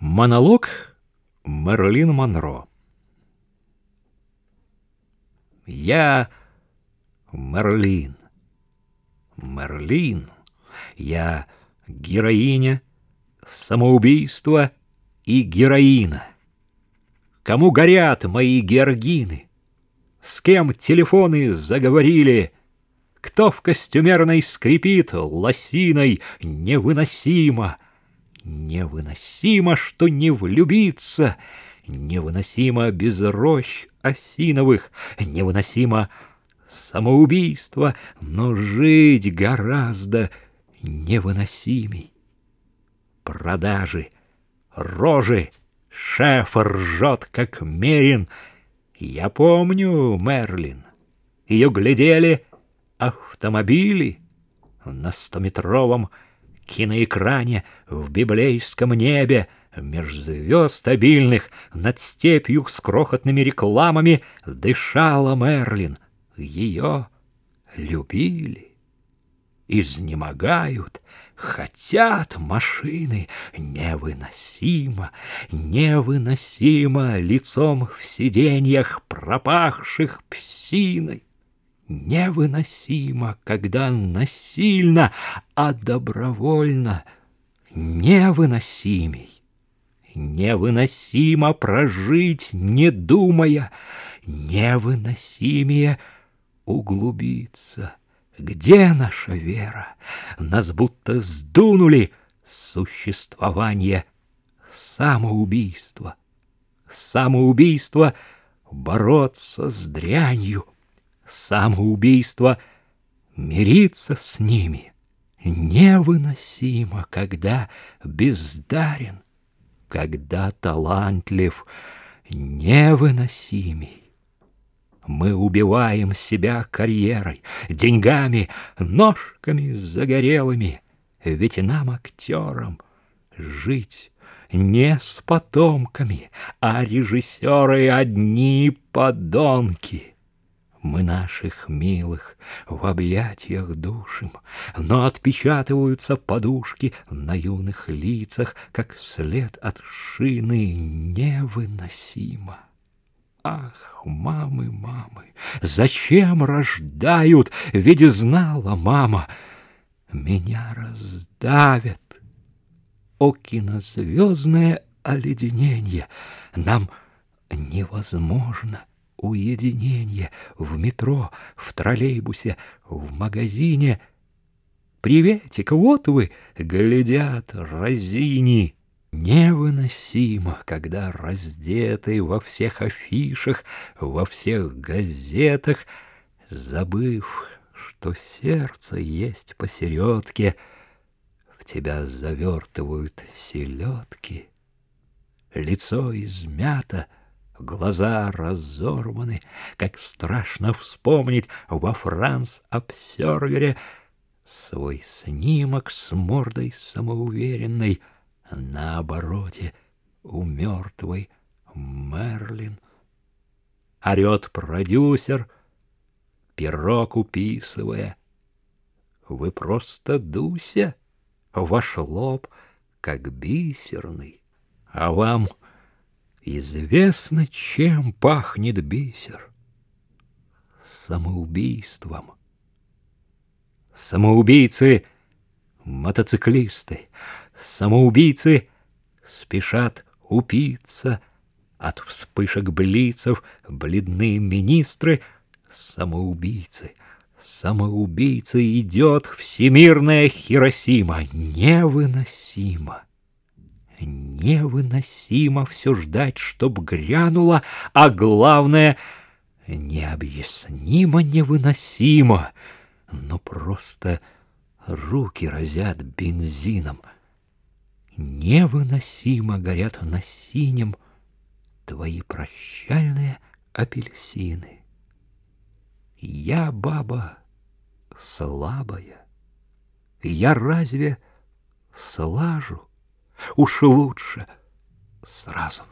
Монолог Мерлин Монро Я Мерлин. Мерлин. Я героиня самоубийства и героина. Кому горят мои георгины? С кем телефоны заговорили? Кто в костюмерной скрипит лосиной невыносимо? Невыносимо, что не влюбиться, Невыносимо без рощ осиновых, Невыносимо самоубийство, Но жить гораздо невыносимей. Продажи, рожи, шеф ржет, как мерин. Я помню, Мерлин, ее глядели автомобили на стометровом киноэкране в библейском небе, Меж звезд обильных над степью с крохотными рекламами Дышала Мерлин, ее любили. Изнемогают, хотят машины, Невыносимо, невыносимо Лицом в сиденьях, пропахших псиной. Невыносимо, когда насильно, а добровольно невыносимей. Невыносимо прожить, не думая, невыносимее углубиться. Где наша вера? Нас будто сдунули существование самоубийства. Самоубийство — бороться с дрянью — самоубийство, мириться с ними невыносимо, когда бездарен, когда талантлив, невыносимей. Мы убиваем себя карьерой, деньгами, ножками загорелыми, ведь нам, актерам, жить не с потомками, а режиссеры одни подонки. Мы наших милых в объятиях душим, Но отпечатываются подушки на юных лицах, Как след от шины невыносимо. Ах, мамы, мамы, зачем рождают? Ведь знала мама, меня раздавят. О, кинозвездное оледенение! Нам невозможно уединение в метро, в троллейбусе, в магазине. Приветик, вот вы, глядят разини. Невыносимо, когда раздетый во всех афишах, во всех газетах, забыв, что сердце есть посередке, в тебя завертывают селедки. Лицо измято — глаза разорваны, как страшно вспомнить во Франс-обсервере свой снимок с мордой самоуверенной на обороте у мертвой Мерлин. Орет продюсер, пирог уписывая. Вы просто Дуся, ваш лоб как бисерный, а вам — Известно, чем пахнет бисер. Самоубийством. Самоубийцы — мотоциклисты. Самоубийцы спешат упиться. От вспышек блицев бледные министры — самоубийцы. Самоубийцы идет всемирная Хиросима. Невыносимо невыносимо все ждать, чтоб грянуло, а главное — необъяснимо невыносимо, но просто руки разят бензином. Невыносимо горят на синем твои прощальные апельсины. Я, баба, слабая, я разве слажу? Уж лучше сразу.